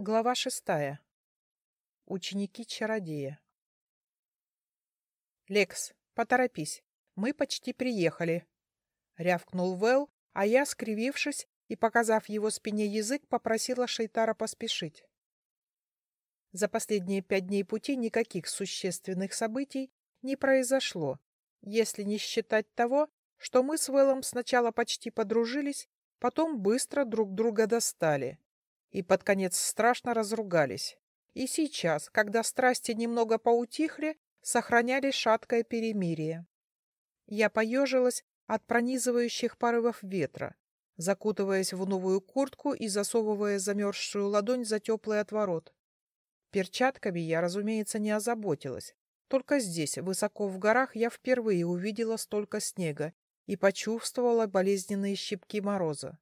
Глава шестая. Ученики-чародея. «Лекс, поторопись, мы почти приехали», — рявкнул Вэл, а я, скривившись и показав его спине язык, попросила Шейтара поспешить. За последние пять дней пути никаких существенных событий не произошло, если не считать того, что мы с Вэлом сначала почти подружились, потом быстро друг друга достали и под конец страшно разругались. И сейчас, когда страсти немного поутихли, сохраняли шаткое перемирие. Я поежилась от пронизывающих порывов ветра, закутываясь в новую куртку и засовывая замерзшую ладонь за теплый отворот. Перчатками я, разумеется, не озаботилась. Только здесь, высоко в горах, я впервые увидела столько снега и почувствовала болезненные щипки мороза.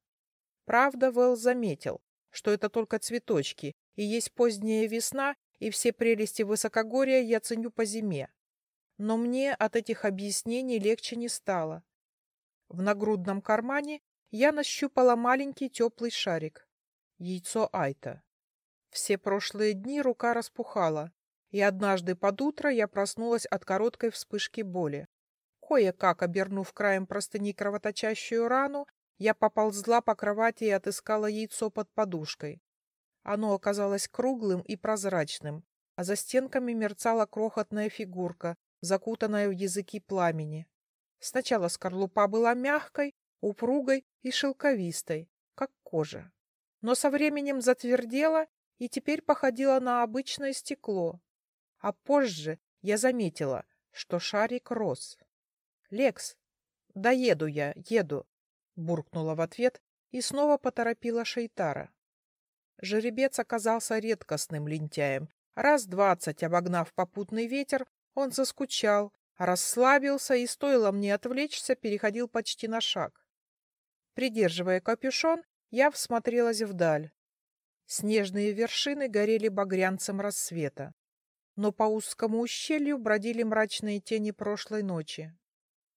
Правда, Вэл заметил, что это только цветочки, и есть поздняя весна, и все прелести высокогорья я ценю по зиме. Но мне от этих объяснений легче не стало. В нагрудном кармане я нащупала маленький теплый шарик. Яйцо Айта. Все прошлые дни рука распухала, и однажды под утро я проснулась от короткой вспышки боли. Кое-как, обернув краем простыни кровоточащую рану, я поползла по кровати и отыскала яйцо под подушкой. Оно оказалось круглым и прозрачным, а за стенками мерцала крохотная фигурка, закутанная в языки пламени. Сначала скорлупа была мягкой, упругой и шелковистой, как кожа. Но со временем затвердела и теперь походила на обычное стекло. А позже я заметила, что шарик рос. «Лекс, да еду я, еду буркнула в ответ и снова поторопила Шейтара. Жеребец оказался редкостным лентяем. Раз двадцать обогнав попутный ветер, он заскучал, расслабился и, стоило мне отвлечься, переходил почти на шаг. Придерживая капюшон, я всмотрелась вдаль. Снежные вершины горели багрянцем рассвета, но по узкому ущелью бродили мрачные тени прошлой ночи.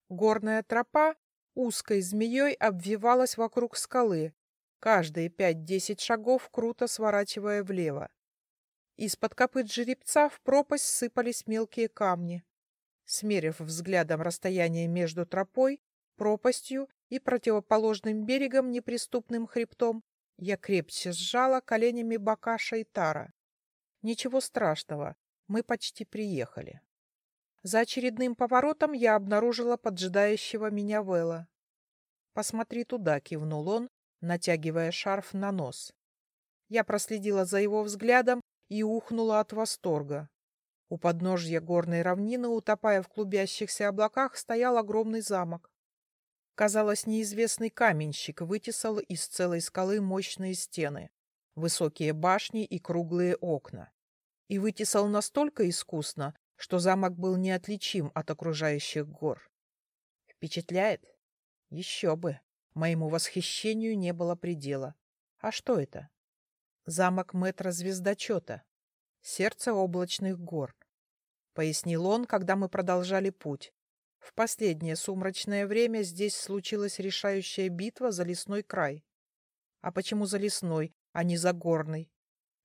Горная тропа узкой змеей обвивалась вокруг скалы, каждые пять-десять шагов круто сворачивая влево. Из-под копыт жеребца в пропасть сыпались мелкие камни. Смерив взглядом расстояние между тропой, пропастью и противоположным берегом неприступным хребтом, я крепче сжала коленями бока Шайтара. Ничего страшного, мы почти приехали. За очередным поворотом я обнаружила поджидающего меня Вэлла. «Посмотри туда», — кивнул он, натягивая шарф на нос. Я проследила за его взглядом и ухнула от восторга. У подножья горной равнины, утопая в клубящихся облаках, стоял огромный замок. Казалось, неизвестный каменщик вытесал из целой скалы мощные стены, высокие башни и круглые окна. И вытесал настолько искусно, что замок был неотличим от окружающих гор. Впечатляет? Еще бы. Моему восхищению не было предела. А что это? Замок метра звездочета. Сердце облачных гор. Пояснил он, когда мы продолжали путь. В последнее сумрачное время здесь случилась решающая битва за лесной край. А почему за лесной, а не за горный?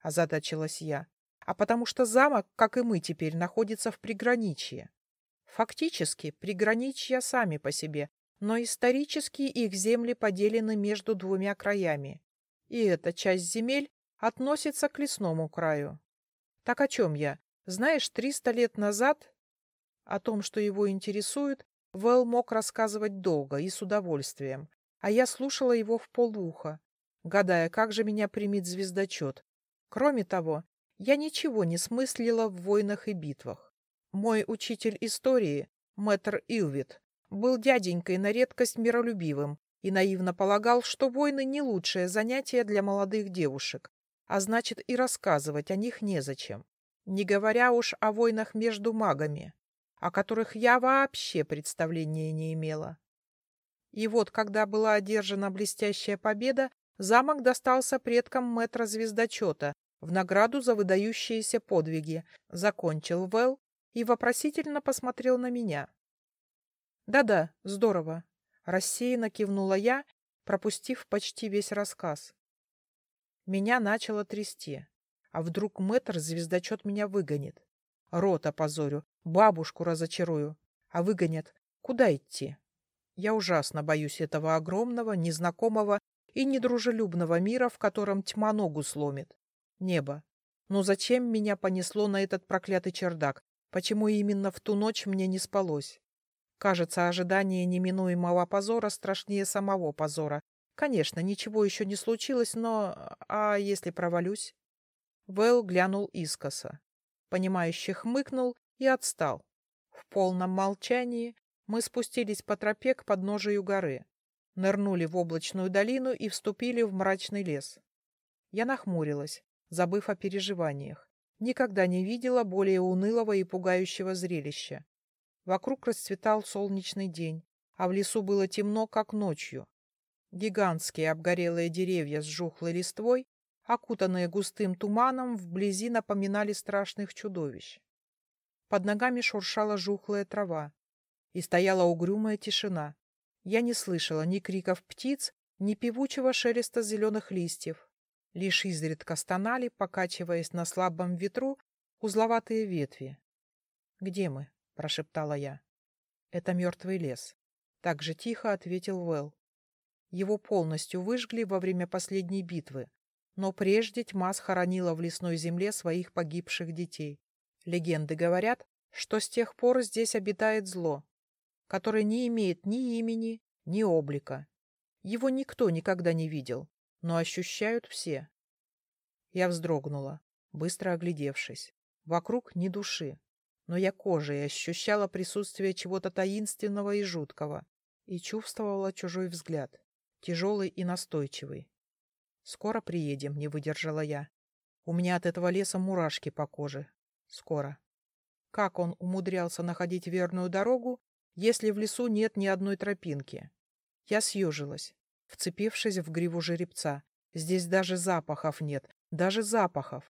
Озадачилась я а потому что замок, как и мы теперь, находится в приграничье. Фактически, приграничья сами по себе, но исторически их земли поделены между двумя краями. И эта часть земель относится к лесному краю. Так о чем я? Знаешь, триста лет назад... О том, что его интересует, Вэл мог рассказывать долго и с удовольствием, а я слушала его в полуха, гадая, как же меня примет звездочет. Кроме того, я ничего не смыслила в войнах и битвах. Мой учитель истории, мэтр Илвит, был дяденькой на редкость миролюбивым и наивно полагал, что войны не лучшее занятие для молодых девушек, а значит и рассказывать о них незачем. Не говоря уж о войнах между магами, о которых я вообще представления не имела. И вот, когда была одержана блестящая победа, замок достался предкам мэтра звездочета, в награду за выдающиеся подвиги, закончил Вэл и вопросительно посмотрел на меня. «Да-да, здорово», — рассеянно кивнула я, пропустив почти весь рассказ. Меня начало трясти. А вдруг мэтр звездочет меня выгонит? Рот опозорю, бабушку разочарую. А выгонят. Куда идти? Я ужасно боюсь этого огромного, незнакомого и недружелюбного мира, в котором тьма ногу сломит. Небо. Ну зачем меня понесло на этот проклятый чердак? Почему именно в ту ночь мне не спалось? Кажется, ожидание неминуемого позора страшнее самого позора. Конечно, ничего еще не случилось, но... А если провалюсь? Вэл глянул искоса. Понимающе хмыкнул и отстал. В полном молчании мы спустились по тропе к подножию горы, нырнули в облачную долину и вступили в мрачный лес. Я нахмурилась, забыв о переживаниях. Никогда не видела более унылого и пугающего зрелища. Вокруг расцветал солнечный день, а в лесу было темно, как ночью. Гигантские обгорелые деревья с жухлой листвой, окутанные густым туманом, вблизи напоминали страшных чудовищ. Под ногами шуршала жухлая трава, и стояла угрюмая тишина. Я не слышала ни криков птиц, ни певучего шелеста зеленых листьев. Лишь изредка стонали, покачиваясь на слабом ветру, узловатые ветви. «Где мы?» — прошептала я. «Это мертвый лес», — так же тихо ответил Вэл. Его полностью выжгли во время последней битвы, но прежде тьма схоронила в лесной земле своих погибших детей. Легенды говорят, что с тех пор здесь обитает зло, которое не имеет ни имени, ни облика. Его никто никогда не видел, но ощущают все. Я вздрогнула, быстро оглядевшись. Вокруг ни души, но я кожей ощущала присутствие чего-то таинственного и жуткого и чувствовала чужой взгляд, тяжелый и настойчивый. «Скоро приедем», — не выдержала я. «У меня от этого леса мурашки по коже. Скоро». Как он умудрялся находить верную дорогу, если в лесу нет ни одной тропинки? Я съежилась вцепившись в гриву жеребца. Здесь даже запахов нет, даже запахов.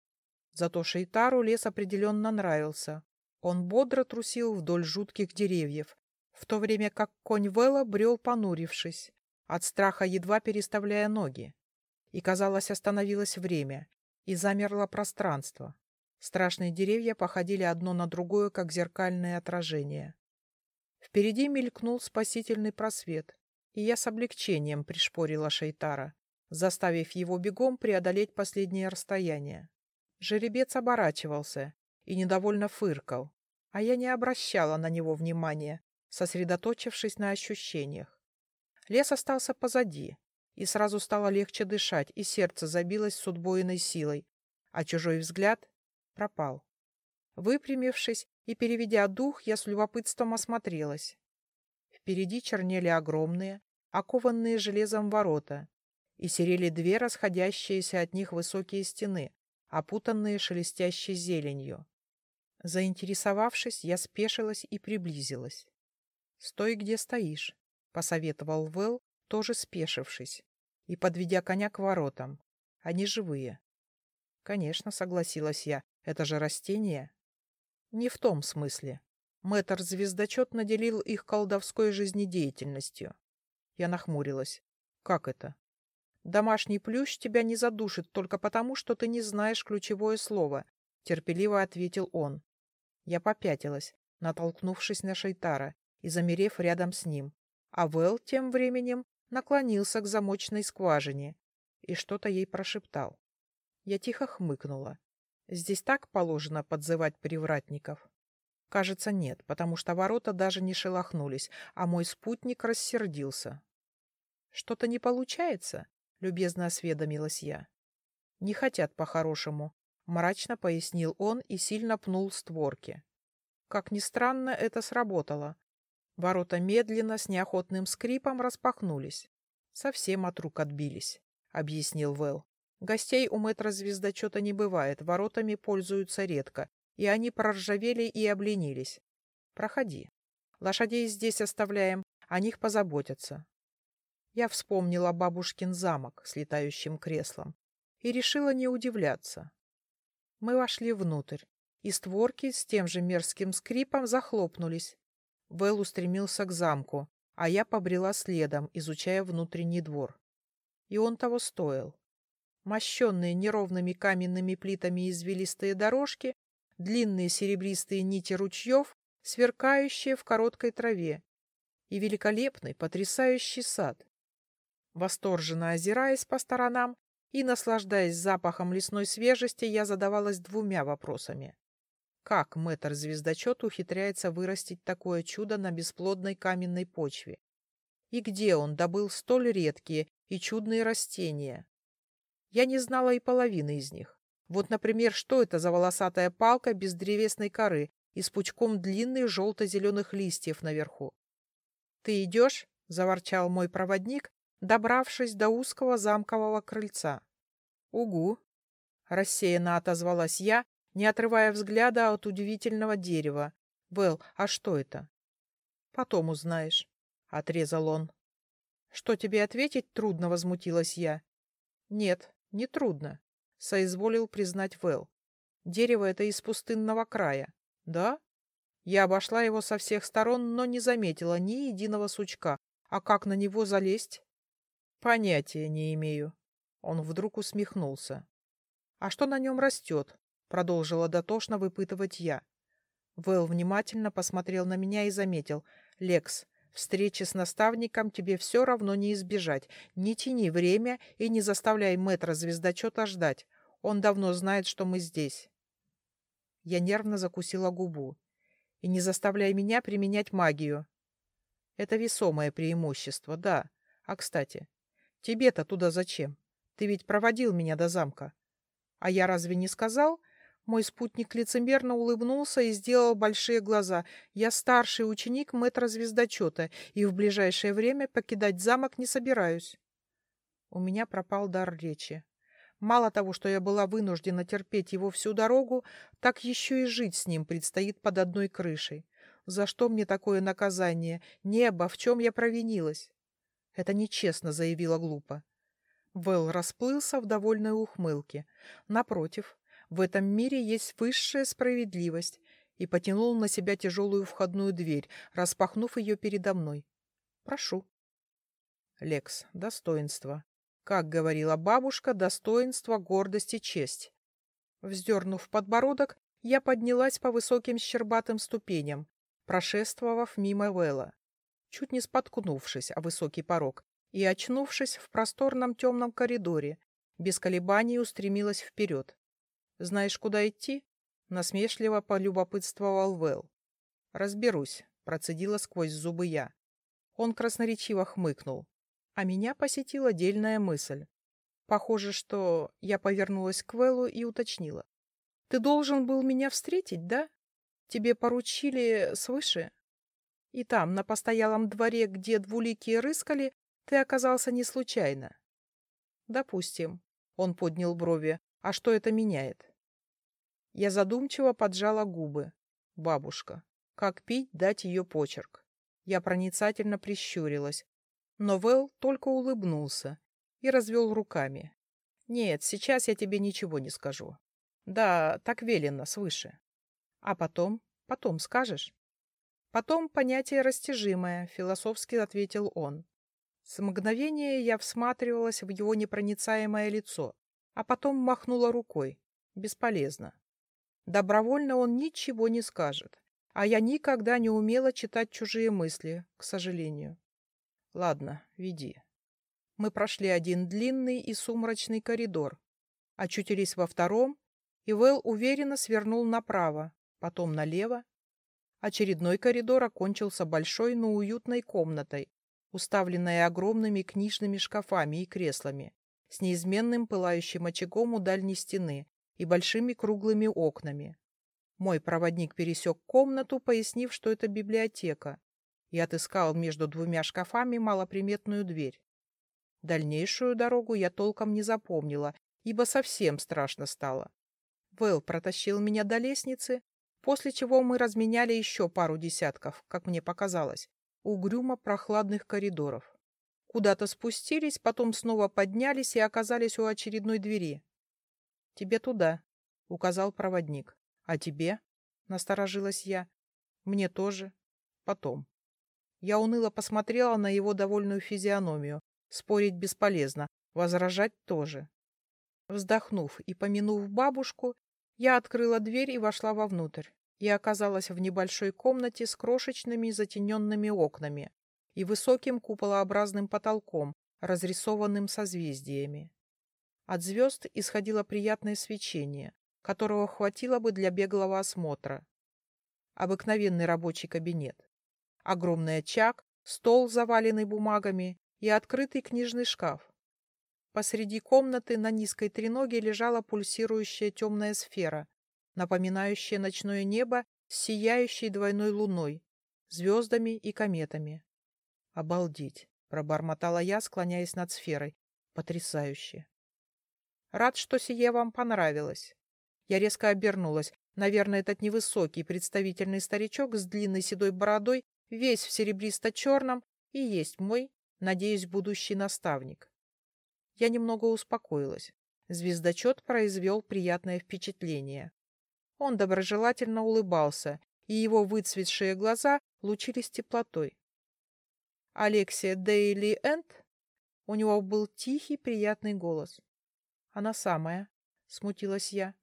Зато Шейтару лес определенно нравился. Он бодро трусил вдоль жутких деревьев, в то время как конь Вэлла брел понурившись, от страха едва переставляя ноги. И, казалось, остановилось время, и замерло пространство. Страшные деревья походили одно на другое, как зеркальное отражение. Впереди мелькнул спасительный просвет, и я с облегчением пришпорила Шейтара, заставив его бегом преодолеть последнее расстояние. Жеребец оборачивался и недовольно фыркал, а я не обращала на него внимания, сосредоточившись на ощущениях. Лес остался позади, и сразу стало легче дышать, и сердце забилось с удвоенной силой, а чужой взгляд пропал. Выпрямившись и переведя дух, я с любопытством осмотрелась. Впереди чернели огромные, окованные железом ворота, и серели две расходящиеся от них высокие стены, опутанные шелестящей зеленью. Заинтересовавшись, я спешилась и приблизилась. «Стой, где стоишь», — посоветовал Вэл, тоже спешившись, и подведя коня к воротам. «Они живые». «Конечно», — согласилась я, — «это же растение». «Не в том смысле. Мэтр-звездочет наделил их колдовской жизнедеятельностью. Я нахмурилась. Как это? Домашний плющ тебя не задушит только потому, что ты не знаешь ключевое слово, терпеливо ответил он. Я попятилась, натолкнувшись на Шейтара и замерев рядом с ним. А Вэл тем временем наклонился к замочной скважине и что-то ей прошептал. Я тихо хмыкнула. Здесь так положено подзывать привратников. Кажется, нет, потому что ворота даже не шелохнулись, а мой спутник рассердился. «Что-то не получается?» — любезно осведомилась я. «Не хотят по-хорошему», — мрачно пояснил он и сильно пнул створки. Как ни странно, это сработало. Ворота медленно, с неохотным скрипом распахнулись. Совсем от рук отбились, — объяснил Вэл. Гостей у мэтра звездочета не бывает, воротами пользуются редко, и они проржавели и обленились. Проходи. Лошадей здесь оставляем, о них позаботятся. Я вспомнила бабушкин замок с летающим креслом и решила не удивляться. Мы вошли внутрь, и створки с тем же мерзким скрипом захлопнулись. Вэл устремился к замку, а я побрела следом, изучая внутренний двор. И он того стоил. Мощенные неровными каменными плитами извилистые дорожки, длинные серебристые нити ручьев, сверкающие в короткой траве, и великолепный, потрясающий сад. Восторженно озираясь по сторонам и наслаждаясь запахом лесной свежести, я задавалась двумя вопросами. Как мэтр-звездочет ухитряется вырастить такое чудо на бесплодной каменной почве? И где он добыл столь редкие и чудные растения? Я не знала и половины из них. Вот, например, что это за волосатая палка без древесной коры и с пучком длинных желто-зеленых листьев наверху? — Ты идешь? — заворчал мой проводник, добравшись до узкого замкового крыльца. — Угу! — рассеянно отозвалась я, не отрывая взгляда от удивительного дерева. — Вэл, а что это? — Потом узнаешь, — отрезал он. — Что тебе ответить трудно, — возмутилась я. — Нет, не трудно, — соизволил признать Вэл. Дерево это из пустынного края. Да? Я обошла его со всех сторон, но не заметила ни единого сучка. А как на него залезть? Понятия не имею. Он вдруг усмехнулся. А что на нем растет? Продолжила дотошно выпытывать я. Вэл внимательно посмотрел на меня и заметил. Лекс, встречи с наставником тебе все равно не избежать. Не тяни время и не заставляй мэтра звездочета ждать. Он давно знает, что мы здесь. Я нервно закусила губу и не заставляй меня применять магию. Это весомое преимущество, да. А, кстати, тебе-то туда зачем? Ты ведь проводил меня до замка. А я разве не сказал? Мой спутник лицемерно улыбнулся и сделал большие глаза. Я старший ученик мэтра звездочета и в ближайшее время покидать замок не собираюсь. У меня пропал дар речи. Мало того, что я была вынуждена терпеть его всю дорогу, так еще и жить с ним предстоит под одной крышей. За что мне такое наказание? Небо, в чем я провинилась? Это нечестно, заявила глупо. Вэл расплылся в довольной ухмылке. Напротив, в этом мире есть высшая справедливость, и потянул на себя тяжелую входную дверь, распахнув ее передо мной. Прошу. Лекс, достоинство. Как говорила бабушка, достоинство, гордость и честь. Вздернув подбородок, я поднялась по высоким щербатым ступеням, прошествовав мимо Вэлла, чуть не споткнувшись о высокий порог и очнувшись в просторном темном коридоре, без колебаний устремилась вперед. «Знаешь, куда идти?» — насмешливо полюбопытствовал Вэл. «Разберусь», — процедила сквозь зубы я. Он красноречиво хмыкнул а меня посетила дельная мысль. Похоже, что я повернулась к Вэллу и уточнила. «Ты должен был меня встретить, да? Тебе поручили свыше? И там, на постоялом дворе, где двуликие рыскали, ты оказался не случайно?» «Допустим», — он поднял брови. «А что это меняет?» Я задумчиво поджала губы. «Бабушка. Как пить, дать ее почерк?» Я проницательно прищурилась. Но Вэл только улыбнулся и развел руками. «Нет, сейчас я тебе ничего не скажу. Да, так велено, свыше. А потом? Потом скажешь?» «Потом понятие растяжимое», — философски ответил он. С мгновения я всматривалась в его непроницаемое лицо, а потом махнула рукой. Бесполезно. Добровольно он ничего не скажет, а я никогда не умела читать чужие мысли, к сожалению. Ладно, веди. Мы прошли один длинный и сумрачный коридор, очутились во втором, и Вэл уверенно свернул направо, потом налево. Очередной коридор окончился большой, но уютной комнатой, уставленной огромными книжными шкафами и креслами, с неизменным пылающим очагом у дальней стены и большими круглыми окнами. Мой проводник пересек комнату, пояснив, что это библиотека, и отыскал между двумя шкафами малоприметную дверь. Дальнейшую дорогу я толком не запомнила, ибо совсем страшно стало. Вэл протащил меня до лестницы, после чего мы разменяли еще пару десятков, как мне показалось, угрюмо прохладных коридоров. Куда-то спустились, потом снова поднялись и оказались у очередной двери. — Тебе туда, — указал проводник. — А тебе? — насторожилась я. — Мне тоже. Потом. Я уныло посмотрела на его довольную физиономию. Спорить бесполезно, возражать тоже. Вздохнув и помянув бабушку, я открыла дверь и вошла вовнутрь, и оказалась в небольшой комнате с крошечными затененными окнами и высоким куполообразным потолком, разрисованным созвездиями. От звезд исходило приятное свечение, которого хватило бы для беглого осмотра. Обыкновенный рабочий кабинет. Огромный очаг, стол, заваленный бумагами, и открытый книжный шкаф. Посреди комнаты на низкой треноге лежала пульсирующая темная сфера, напоминающая ночное небо с сияющей двойной луной, звездами и кометами. «Обалдеть!» — пробормотала я, склоняясь над сферой. «Потрясающе!» «Рад, что сие вам понравилось». Я резко обернулась. Наверное, этот невысокий представительный старичок с длинной седой бородой, весь в серебристо-черном, и есть мой, надеюсь, будущий наставник. Я немного успокоилась. Звездочет произвел приятное впечатление. Он доброжелательно улыбался, и его выцветшие глаза лучились теплотой. Алексия Дейли Энд? У него был тихий, приятный голос. Она самая, смутилась я.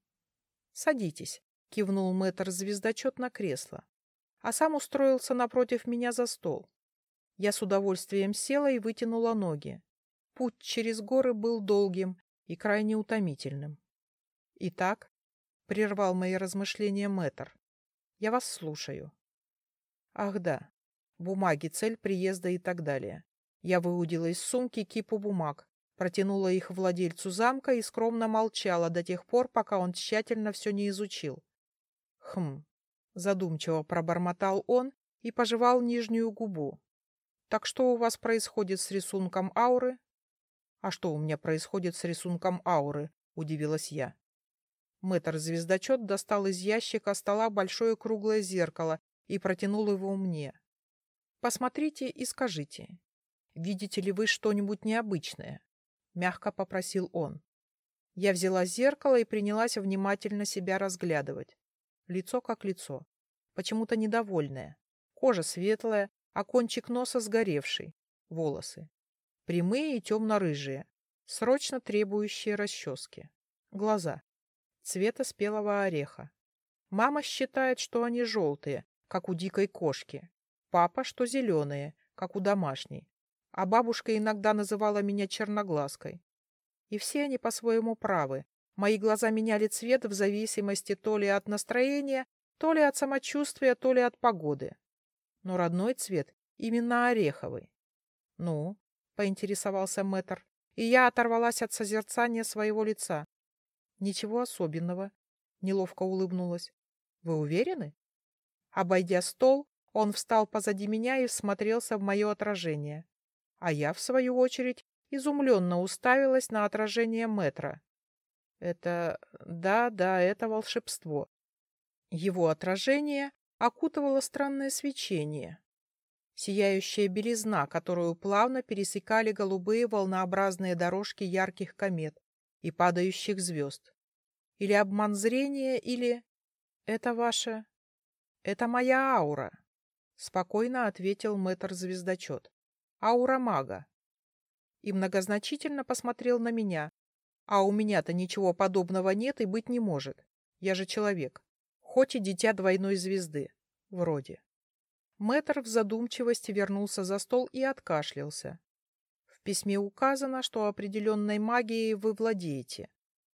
Садитесь, кивнул мэтр звездочет на кресло, а сам устроился напротив меня за стол. Я с удовольствием села и вытянула ноги. Путь через горы был долгим и крайне утомительным. Итак, прервал мои размышления мэтр. Я вас слушаю. Ах да, бумаги, цель приезда и так далее. Я выудила из сумки кипу бумаг, протянула их владельцу замка и скромно молчала до тех пор, пока он тщательно все не изучил. Хм, задумчиво пробормотал он и пожевал нижнюю губу. Так что у вас происходит с рисунком ауры? А что у меня происходит с рисунком ауры? Удивилась я. Мэтр-звездочет достал из ящика стола большое круглое зеркало и протянул его мне. Посмотрите и скажите, видите ли вы что-нибудь необычное? Мягко попросил он. Я взяла зеркало и принялась внимательно себя разглядывать. Лицо как лицо. Почему-то недовольное. Кожа светлая, а кончик носа сгоревший. Волосы. Прямые и темно-рыжие. Срочно требующие расчески. Глаза. Цвета спелого ореха. Мама считает, что они желтые, как у дикой кошки. Папа, что зеленые, как у домашней. А бабушка иногда называла меня черноглазкой. И все они по-своему правы. Мои глаза меняли цвет в зависимости то ли от настроения, то ли от самочувствия, то ли от погоды. Но родной цвет именно ореховый. Ну, поинтересовался мэтр, и я оторвалась от созерцания своего лица. Ничего особенного, неловко улыбнулась. Вы уверены? Обойдя стол, он встал позади меня и всмотрелся в мое отражение. А я, в свою очередь, изумленно уставилась на отражение метра. Это... да, да, это волшебство. Его отражение окутывало странное свечение. Сияющая белизна, которую плавно пересекали голубые волнообразные дорожки ярких комет и падающих звезд. Или обман зрения, или... Это ваше... Это моя аура, — спокойно ответил мэтр-звездочет аура мага. И многозначительно посмотрел на меня. А у меня-то ничего подобного нет и быть не может. Я же человек. Хоть и дитя двойной звезды. Вроде. Мэтр в задумчивости вернулся за стол и откашлялся. В письме указано, что определенной магией вы владеете,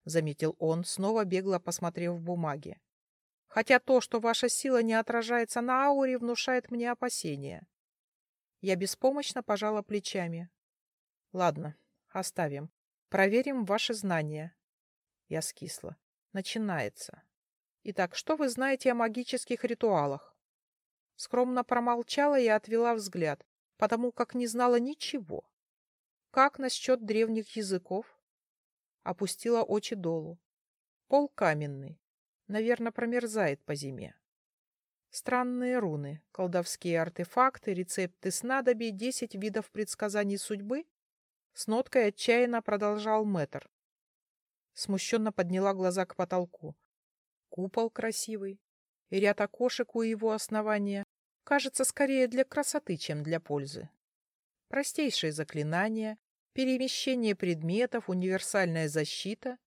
заметил он, снова бегло посмотрев в бумаги. Хотя то, что ваша сила не отражается на ауре, внушает мне опасения. Я беспомощно пожала плечами. Ладно, оставим. Проверим ваши знания. Я скисла. Начинается. Итак, что вы знаете о магических ритуалах? Скромно промолчала и отвела взгляд, потому как не знала ничего. Как насчет древних языков? Опустила очи долу. Пол каменный. Наверное, промерзает по зиме. Странные руны, колдовские артефакты, рецепты снадобий, десять видов предсказаний судьбы? С ноткой отчаянно продолжал мэтр. Смущенно подняла глаза к потолку. Купол красивый, и ряд окошек у его основания кажется скорее для красоты, чем для пользы. Простейшие заклинания, перемещение предметов, универсальная защита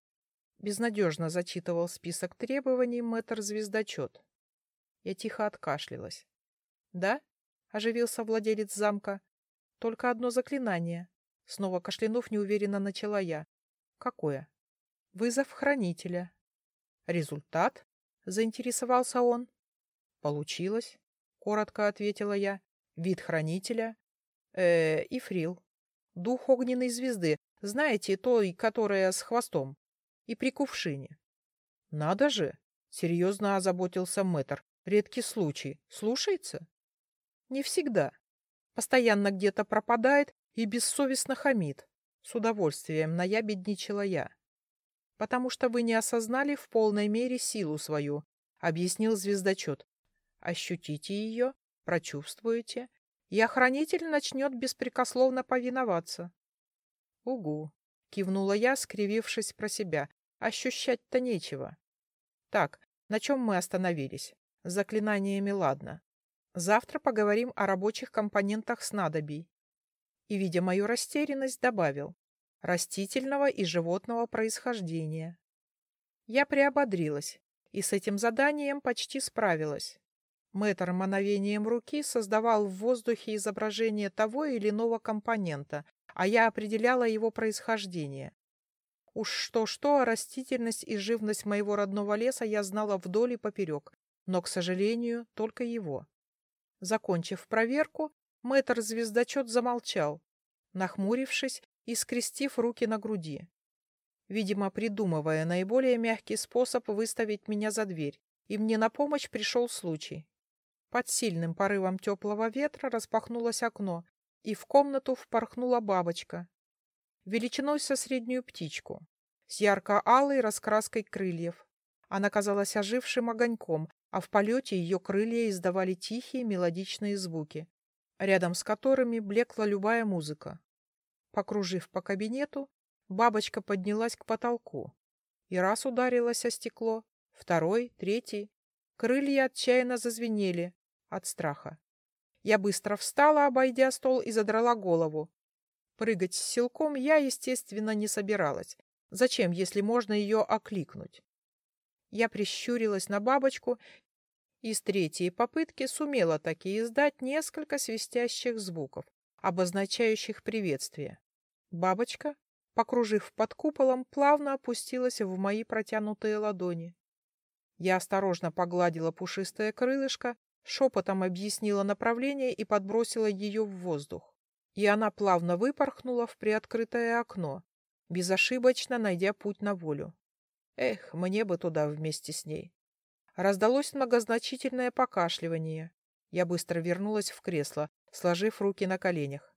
Безнадежно зачитывал список требований мэтр-звездочет. Я тихо откашлялась. «Да?» — оживился владелец замка. «Только одно заклинание». Снова кашлянув, неуверенно начала я. «Какое?» «Вызов хранителя». «Результат?» — заинтересовался он. «Получилось», — коротко ответила я. «Вид хранителя?» «Э, Ифрил. Дух огненной звезды. Знаете, той, которая с хвостом. И при кувшине». «Надо же!» — серьезно озаботился мэтр. «Редкий случай. Слушается?» «Не всегда. Постоянно где-то пропадает и бессовестно хамит. С удовольствием наябедничала я. Потому что вы не осознали в полной мере силу свою, объяснил звездочет. Ощутите ее, прочувствуете, и охранитель начнет беспрекословно повиноваться. Угу, кивнула я, скривившись про себя. Ощущать-то нечего. Так, на чем мы остановились? С заклинаниями ладно. Завтра поговорим о рабочих компонентах снадобий. И, видя мою растерянность, добавил растительного и животного происхождения. Я приободрилась и с этим заданием почти справилась. Мэтр мановением руки создавал в воздухе изображение того или иного компонента, а я определяла его происхождение. Уж что-что, а растительность и живность моего родного леса я знала вдоль и поперек, но, к сожалению, только его. Закончив проверку, мэтр-звездочет замолчал, нахмурившись и скрестив руки на груди. Видимо, придумывая наиболее мягкий способ выставить меня за дверь, и мне на помощь пришел случай. Под сильным порывом теплого ветра распахнулось окно, и в комнату впорхнула бабочка. Величиной со среднюю птичку, с ярко-алой раскраской крыльев. Она казалась ожившим огоньком, а в полете ее крылья издавали тихие мелодичные звуки, рядом с которыми блекла любая музыка. Покружив по кабинету, бабочка поднялась к потолку и раз ударилась о стекло, второй, третий. Крылья отчаянно зазвенели, от страха. Я быстро встала, обойдя стол, и задрала голову. Прыгать с силком я, естественно, не собиралась. Зачем, если можно ее окликнуть? Я прищурилась на бабочку и с третьей попытки сумела таки издать несколько свистящих звуков, обозначающих приветствие. Бабочка, покружив под куполом, плавно опустилась в мои протянутые ладони. Я осторожно погладила пушистое крылышко шепотом объяснила направление и подбросила ее в воздух. И она плавно выпорхнула в приоткрытое окно, безошибочно найдя путь на волю. Эх, мне бы туда вместе с ней. Раздалось многозначительное покашливание. Я быстро вернулась в кресло, сложив руки на коленях.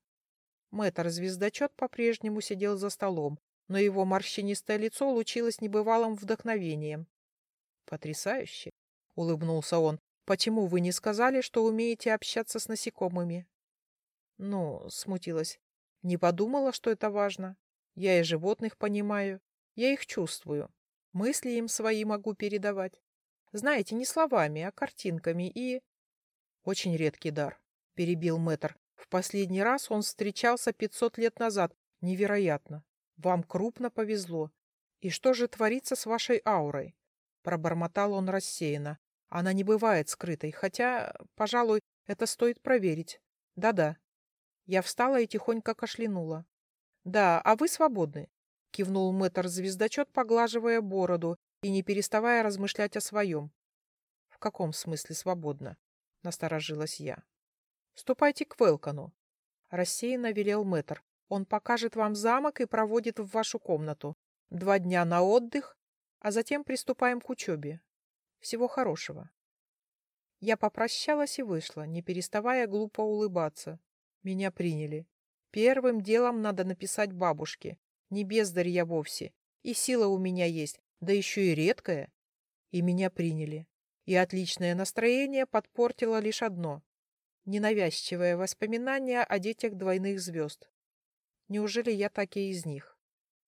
Мэтр-звездочет по-прежнему сидел за столом, но его морщинистое лицо лучилось небывалым вдохновением. «Потрясающе!» — улыбнулся он, Почему вы не сказали, что умеете общаться с насекомыми? Ну, смутилась. Не подумала, что это важно. Я и животных понимаю. Я их чувствую. Мысли им свои могу передавать. Знаете, не словами, а картинками и... Очень редкий дар, перебил мэтр. В последний раз он встречался пятьсот лет назад. Невероятно. Вам крупно повезло. И что же творится с вашей аурой? Пробормотал он рассеянно. Она не бывает скрытой, хотя, пожалуй, это стоит проверить. Да-да. Я встала и тихонько кашлянула. Да, а вы свободны, кивнул мэтр-звездочет, поглаживая бороду и не переставая размышлять о своем. В каком смысле свободно? Насторожилась я. Ступайте к Велкану. Рассеянно велел мэтр. Он покажет вам замок и проводит в вашу комнату. Два дня на отдых, а затем приступаем к учебе. Всего хорошего. Я попрощалась и вышла, не переставая глупо улыбаться. Меня приняли. Первым делом надо написать бабушке. Не бездарь я вовсе. И сила у меня есть, да еще и редкая. И меня приняли. И отличное настроение подпортило лишь одно. Ненавязчивое воспоминание о детях двойных звезд. Неужели я так и из них?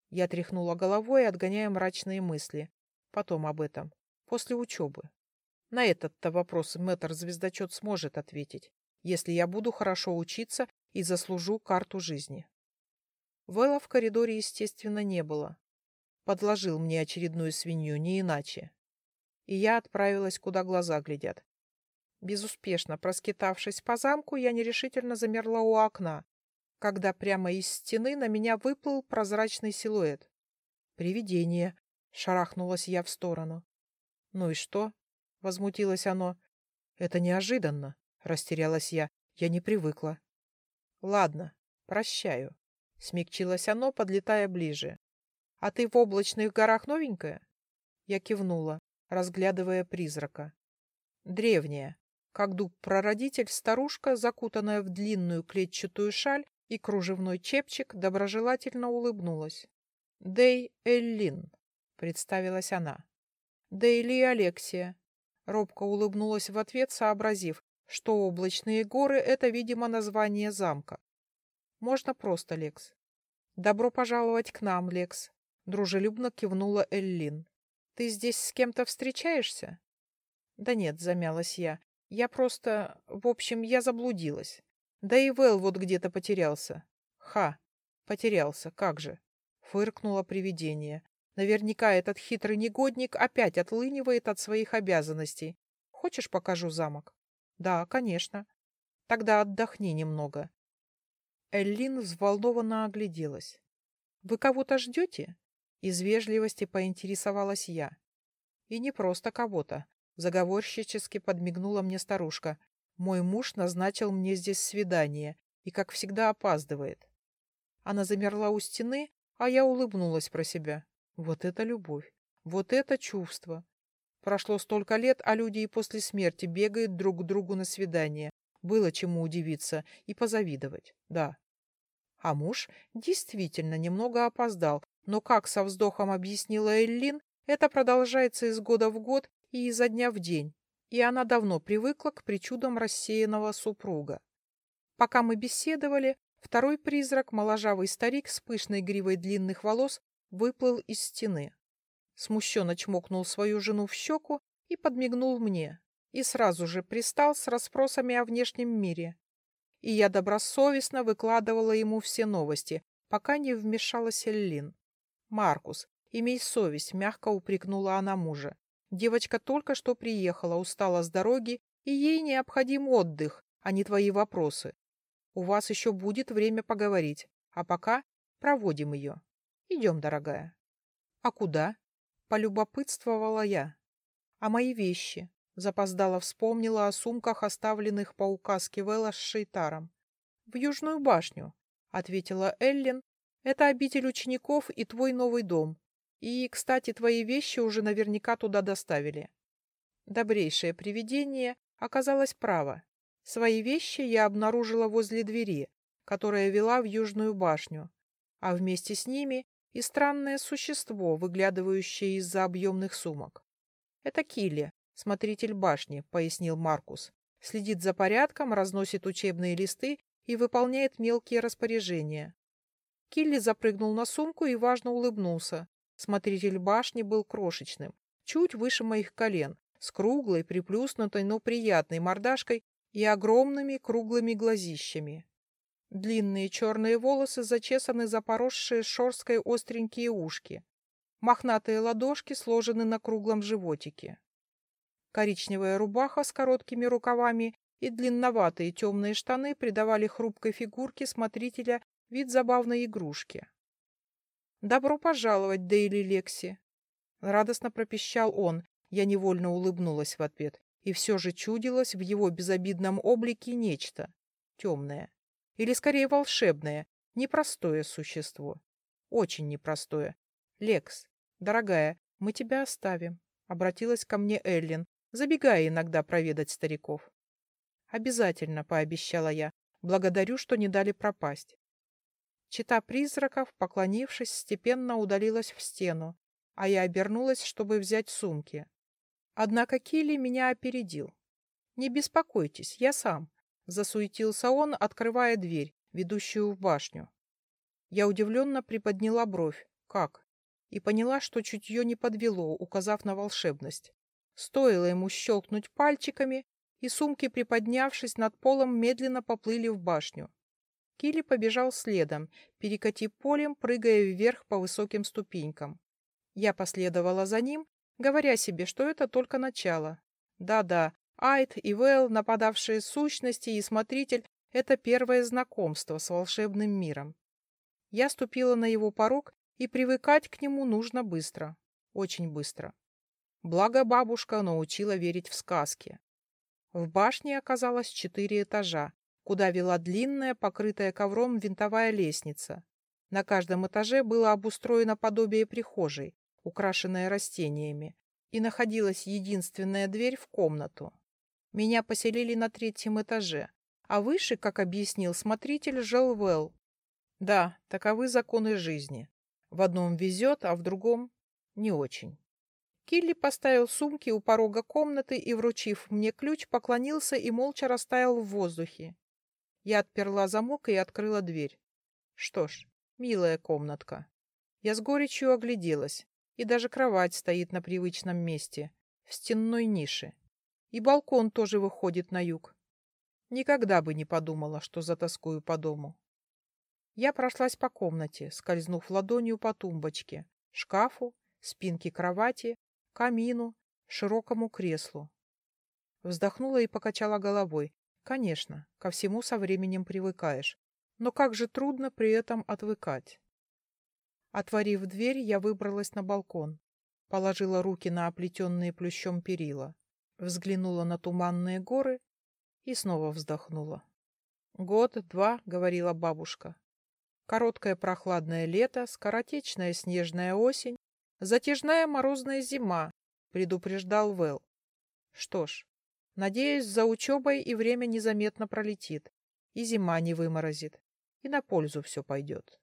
Я тряхнула головой, отгоняя мрачные мысли. Потом об этом после учебы. На этот-то вопрос мэтр-звездочет сможет ответить, если я буду хорошо учиться и заслужу карту жизни. Вэлла в коридоре, естественно, не было. Подложил мне очередную свинью, не иначе. И я отправилась, куда глаза глядят. Безуспешно проскитавшись по замку, я нерешительно замерла у окна, когда прямо из стены на меня выплыл прозрачный силуэт. «Привидение!» — шарахнулась я в сторону. «Ну и что?» — возмутилось оно. «Это неожиданно!» — растерялась я. «Я не привыкла». «Ладно, прощаю», — смягчилось оно, подлетая ближе. «А ты в облачных горах новенькая?» Я кивнула, разглядывая призрака. Древняя, как дуб прародитель, старушка, закутанная в длинную клетчатую шаль и кружевной чепчик, доброжелательно улыбнулась. «Дэй Эллин», — представилась она. «Дейли Алексия», — робко улыбнулась в ответ, сообразив, что облачные горы — это, видимо, название замка. «Можно просто, Лекс». «Добро пожаловать к нам, Лекс», — дружелюбно кивнула Эллин. «Ты здесь с кем-то встречаешься?» «Да нет», — замялась я. Я просто... В общем, я заблудилась. Да и Вэл вот где-то потерялся. Ха! Потерялся, как же! Фыркнуло привидение. Наверняка этот хитрый негодник опять отлынивает от своих обязанностей. Хочешь, покажу замок? Да, конечно. Тогда отдохни немного. Эллин взволнованно огляделась. Вы кого-то ждете? Из вежливости поинтересовалась я. И не просто кого-то, Заговорщически подмигнула мне старушка. Мой муж назначил мне здесь свидание и, как всегда, опаздывает. Она замерла у стены, а я улыбнулась про себя. Вот это любовь! Вот это чувство! Прошло столько лет, а люди и после смерти бегают друг к другу на свидание. Было чему удивиться и позавидовать, да. А муж действительно немного опоздал, но, как со вздохом объяснила Эллин, это продолжается из года в год и изо дня в день, и она давно привыкла к причудам рассеянного супруга. Пока мы беседовали, второй призрак, моложавый старик с пышной гривой длинных волос, выплыл из стены. Смущенно чмокнул свою жену в щеку и подмигнул мне, и сразу же пристал с расспросами о внешнем мире. И я добросовестно выкладывала ему все новости, пока не вмешалась Эллин. «Маркус, имей совесть», — мягко упрекнула она мужа. Девочка только что приехала, устала с дороги, и ей необходим отдых, а не твои вопросы. У вас еще будет время поговорить, а пока проводим ее. Идем, дорогая. А куда? Полюбопытствовала я. А мои вещи? Запоздала вспомнила о сумках, оставленных по указке Вэлла с Шейтаром. В Южную башню, ответила Эллен. Это обитель учеников и твой новый дом. И, кстати, твои вещи уже наверняка туда доставили. Добрейшее привидение оказалось право. Свои вещи я обнаружила возле двери, которая вела в Южную башню, а вместе с ними и странное существо, выглядывающее из-за объемных сумок. «Это Килли, смотритель башни», — пояснил Маркус. «Следит за порядком, разносит учебные листы и выполняет мелкие распоряжения». Килли запрыгнул на сумку и важно улыбнулся, Смотритель башни был крошечным, чуть выше моих колен, с круглой, приплюснутой, но приятной мордашкой и огромными круглыми глазищами. Длинные черные волосы зачесаны за поросшие шорсткой остренькие ушки. Мохнатые ладошки сложены на круглом животике. Коричневая рубаха с короткими рукавами и длинноватые темные штаны придавали хрупкой фигурке смотрителя вид забавной игрушки. «Добро пожаловать, Дейли Лекси!» Радостно пропищал он. Я невольно улыбнулась в ответ. И все же чудилось в его безобидном облике нечто. Темное. Или скорее волшебное. Непростое существо. Очень непростое. «Лекс, дорогая, мы тебя оставим», — обратилась ко мне Эллен, забегая иногда проведать стариков. «Обязательно», — пообещала я. «Благодарю, что не дали пропасть». Чита призраков, поклонившись, степенно удалилась в стену, а я обернулась, чтобы взять сумки. Однако Килли меня опередил. «Не беспокойтесь, я сам», — засуетился он, открывая дверь, ведущую в башню. Я удивленно приподняла бровь. «Как?» И поняла, что чутье не подвело, указав на волшебность. Стоило ему щелкнуть пальчиками, и сумки, приподнявшись над полом, медленно поплыли в башню. Килли побежал следом, перекатив полем, прыгая вверх по высоким ступенькам. Я последовала за ним, говоря себе, что это только начало. Да-да, Айд и Вэл, нападавшие сущности и смотритель — это первое знакомство с волшебным миром. Я ступила на его порог, и привыкать к нему нужно быстро. Очень быстро. Благо бабушка научила верить в сказки. В башне оказалось четыре этажа, куда вела длинная, покрытая ковром винтовая лестница. На каждом этаже было обустроено подобие прихожей, украшенная растениями, и находилась единственная дверь в комнату. Меня поселили на третьем этаже, а выше, как объяснил смотритель, жил Вэл. Да, таковы законы жизни. В одном везет, а в другом не очень. Килли поставил сумки у порога комнаты и, вручив мне ключ, поклонился и молча растаял в воздухе. Я отперла замок и открыла дверь. Что ж, милая комнатка. Я с горечью огляделась, и даже кровать стоит на привычном месте, в стенной нише. И балкон тоже выходит на юг. Никогда бы не подумала, что затаскую по дому. Я прошлась по комнате, скользнув ладонью по тумбочке, шкафу, спинке кровати, камину, широкому креслу. Вздохнула и покачала головой. Конечно, ко всему со временем привыкаешь. Но как же трудно при этом отвыкать. Отворив дверь, я выбралась на балкон. Положила руки на оплетенные плющом перила взглянула на туманные горы и снова вздохнула. «Год-два», — говорила бабушка. «Короткое прохладное лето, скоротечная снежная осень, затяжная морозная зима», — предупреждал Вэл. «Что ж, надеюсь, за учебой и время незаметно пролетит, и зима не выморозит, и на пользу все пойдет».